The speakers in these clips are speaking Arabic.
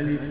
ألف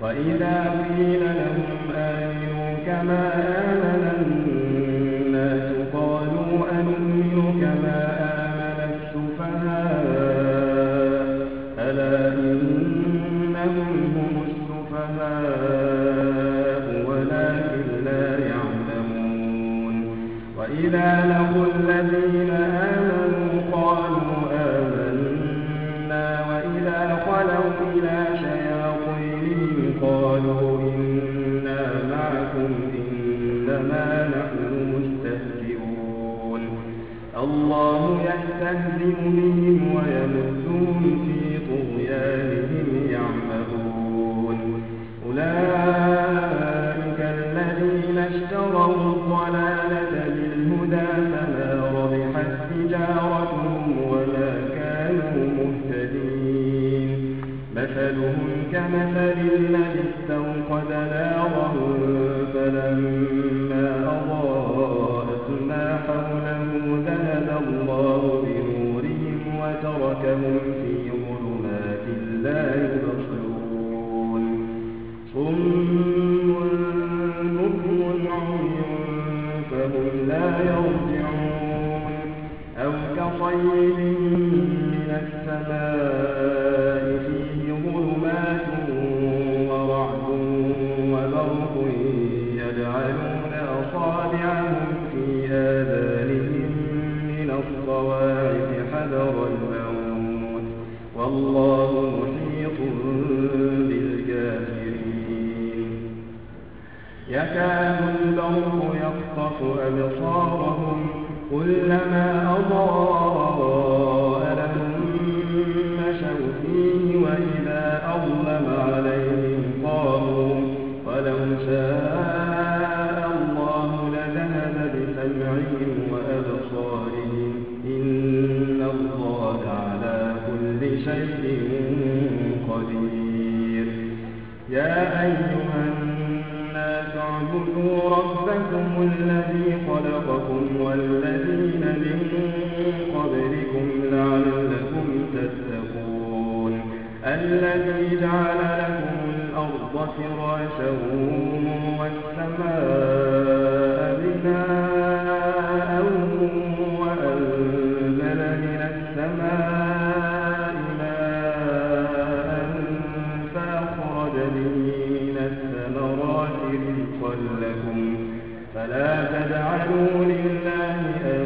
وإذا قيل لهم آمنوا كما آمنوا بأيمنهم ويمسون في طغيانهم يعمهون. أولئك الذين اشتروا الضلالة يرجعون أو كصيب لكم فلا تجعلوا لله أن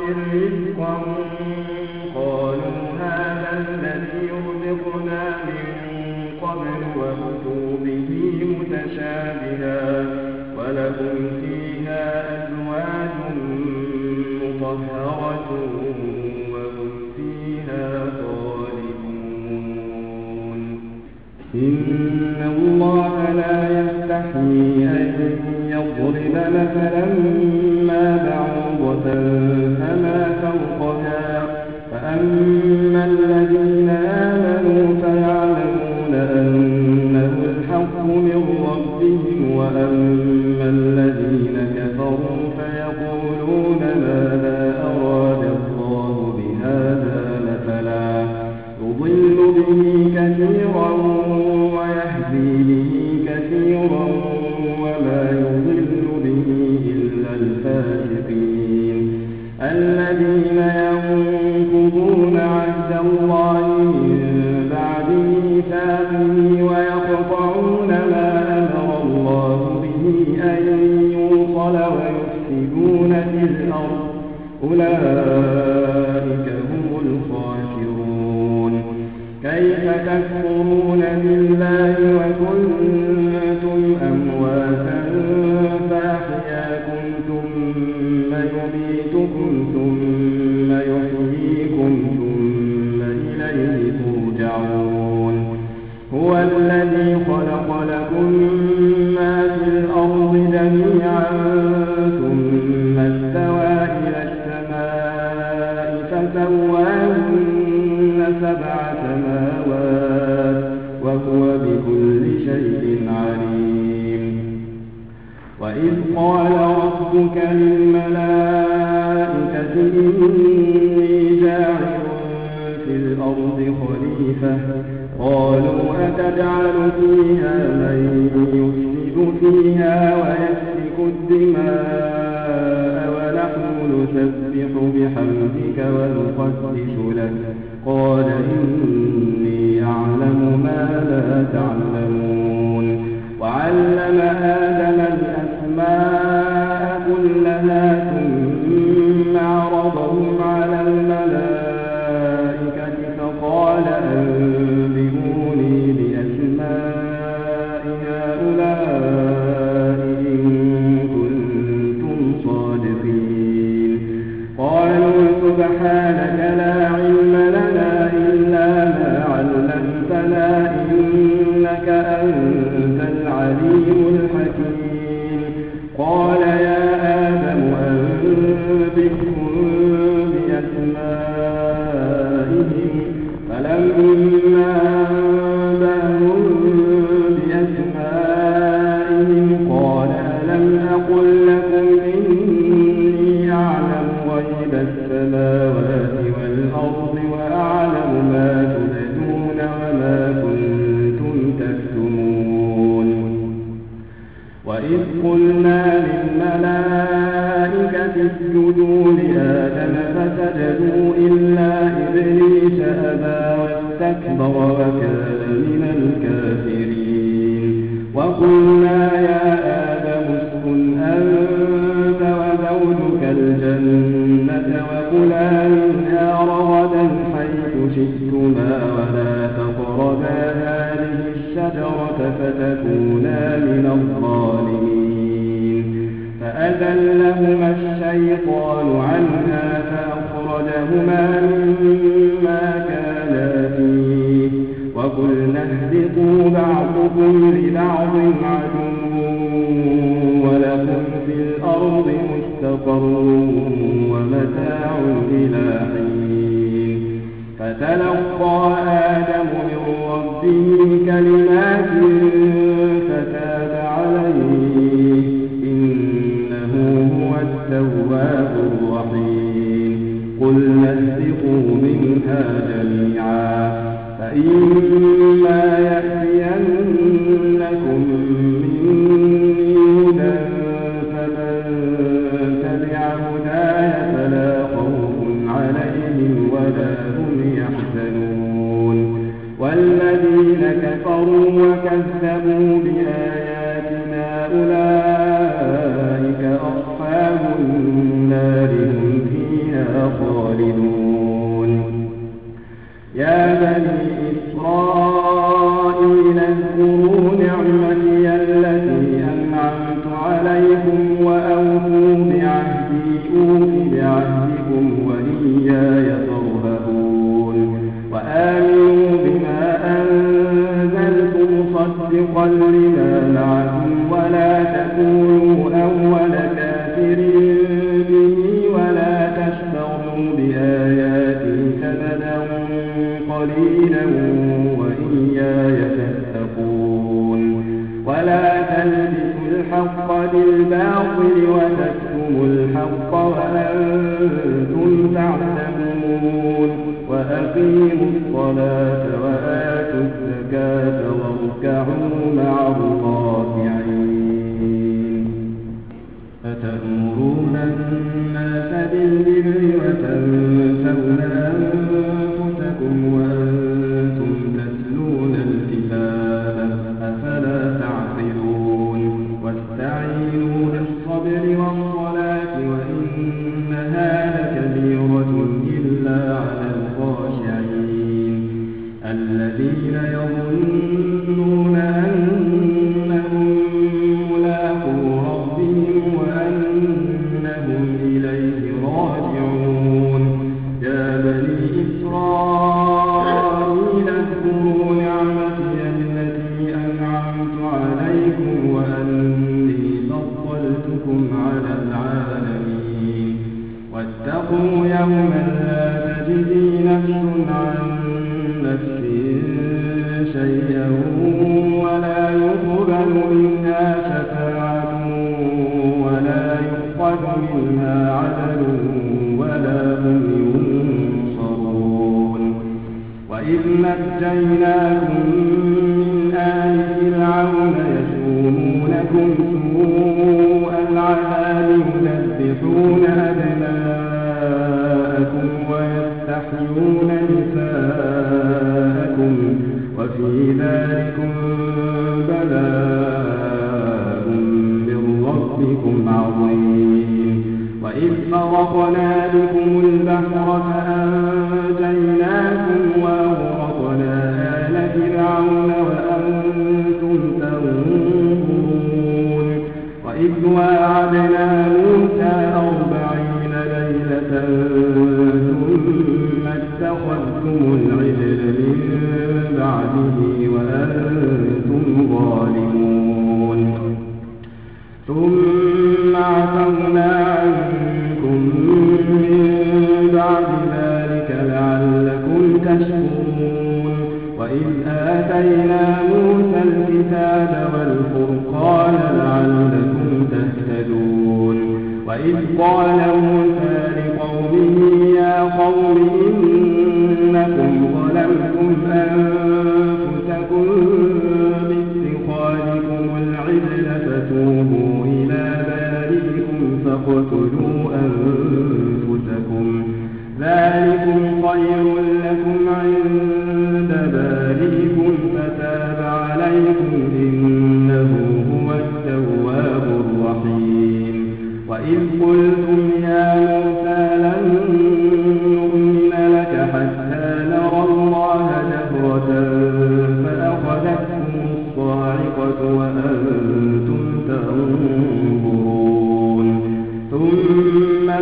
من رزقا قالوا هذا الذي رزقنا من قبل به متشابها فيها أزواج مطهرة وهم فيها إن الله لا يستحيي ضرب مثلا ثم يميتكم ثم أعلمتنا إن فسجدوا إلا إبليس أبى واستكبر الأرض مستقر ومتاع إلى حين. فتلقى آدم من ربه كلمات فتاب عليه. إنه هو التواب الرحيم. قل نسقوا منها جميعا. فإما يأتي كذبوا بآياتنا قليلا وإياي تتقون ولا تلبسوا الحق بالباطل وتكتموا الحق وأنتم تعلمون. وأقيموا الصلاة منها عدل ولا هم ينصرون. وإذ نجيناكم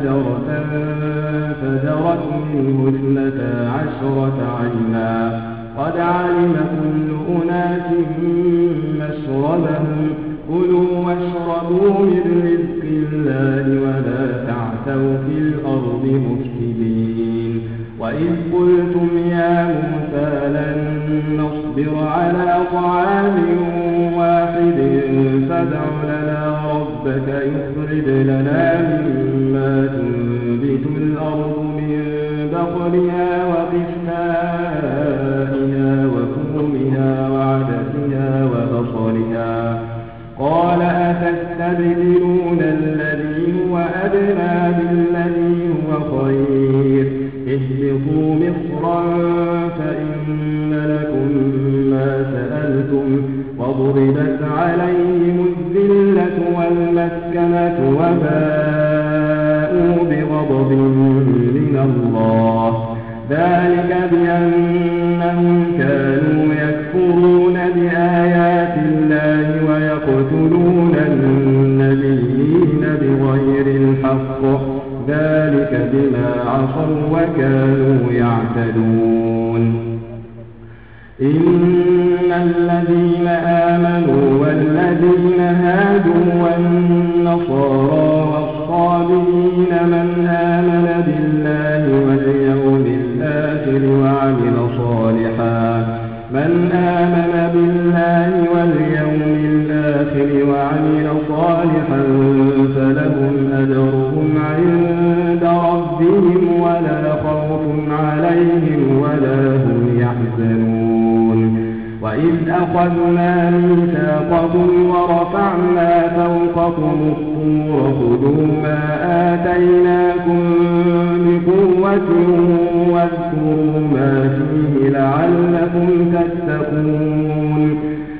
الحجر فانفجرت منه اثنتا عشرة عينا. قد علم كل أناس مشربهم. كلوا واشربوا من رزق الله ولا تعثوا في الأرض مفسدين. وإذ قلتم يا موسى لن نصبر على طعام واحد فادع لنا ربك يخرج لنا والنصارى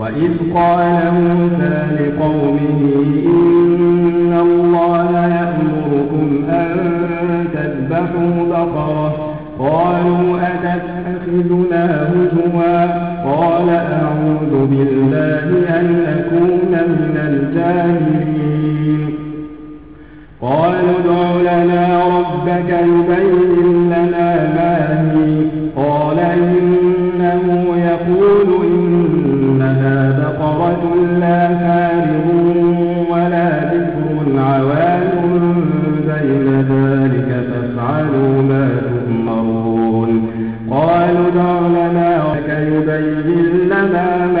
وإذ قال موسى لقومه ما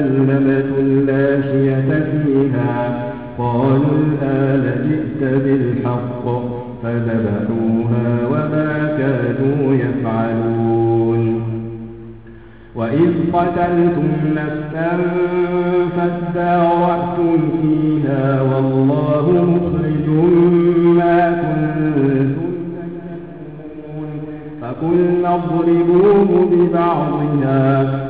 مسلمة لا شية فيها قالوا الآن جئت بالحق فذبحوها وما كانوا يفعلون وإذ قتلتم نفسا فادارأتم فيها والله مخرج ما كنتم فقلنا اضربوه ببعضها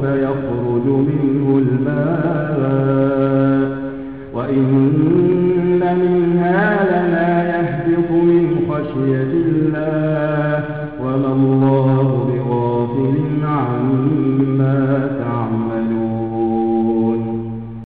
فيخرج منه الماء.